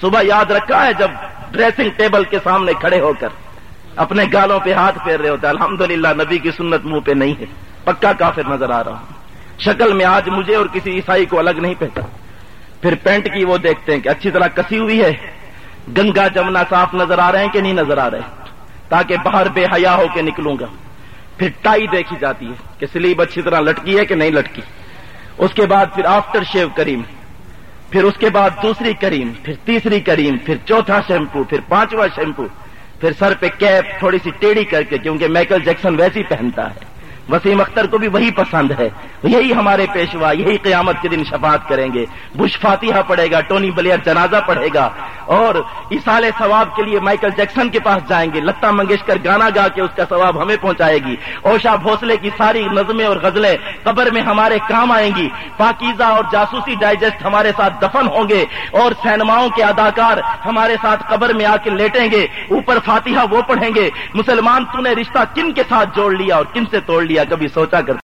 صبح یاد رکھا ہے جب ڈریسنگ ٹیبل کے سامنے کھڑے ہو کر اپنے گالوں پہ ہاتھ پھیر رہے ہوتے الحمدللہ نبی کی سنت منہ پہ نہیں ہے۔ پکا کافر نظر آ رہا ہوں شکل میں آج مجھے اور کسی عیسائی کو الگ نہیں پہتا پھر پینٹ کی وہ دیکھتے ہیں کہ اچھی طرح کسی ہوئی ہے۔ گنگا جمنا صاف نظر آ رہے ہیں کہ نہیں نظر آ رہے؟ تاکہ باہر بے حیا ہو کے نکلوں گا۔ پھر ٹائی دیکھی جاتی ہے کہ سلیب اچھی طرح لٹکی ہے کہ نہیں لٹکی۔ اس کے بعد پھر آفٹر شیو کریم۔ پھر اس کے بعد دوسری کریم، پھر تیسری کریم، پھر چوتھا شیمپو، پھر پانچواں شیمپو، پھر سر پہ کیپ، تھوڑی سی ٹیڑھی کر کے، کیونکہ مائیکل جیکسن ویسی پہنتا ہے۔ وسیم اختر کو بھی وہی پسند ہے۔ یہی ہمارے پیشوا، یہی قیامت کے دن شفاعت کریں گے۔ بش فاتحہ پڑے گا، ٹونی بلیئر جنازہ پڑھے گا۔ اور اسال ثواب کے لیے مائیکل جیکسن کے پاس جائیں گے۔ لتا منگیشکر گانا گا کے اس کا ثواب ہمیں پہنچائے گی۔ اوشا بھوسلے کی ساری نظمیں اور غزلیں قبر میں ہمارے کام آئیں گی۔ پاکیزہ اور جاسوسی ڈائجسٹ ہمارے ساتھ دفن ہوں گے اور سینماؤں کے اداکار ہمارے ساتھ قبر میں آ کے لیٹیں گے۔ اوپر فاتحہ وہ پڑھیں گے۔ مسلمان تو نے رشتہ کن کے ساتھ جوڑ لیا اور کن سے توڑ لیا، کبھی سوچا کر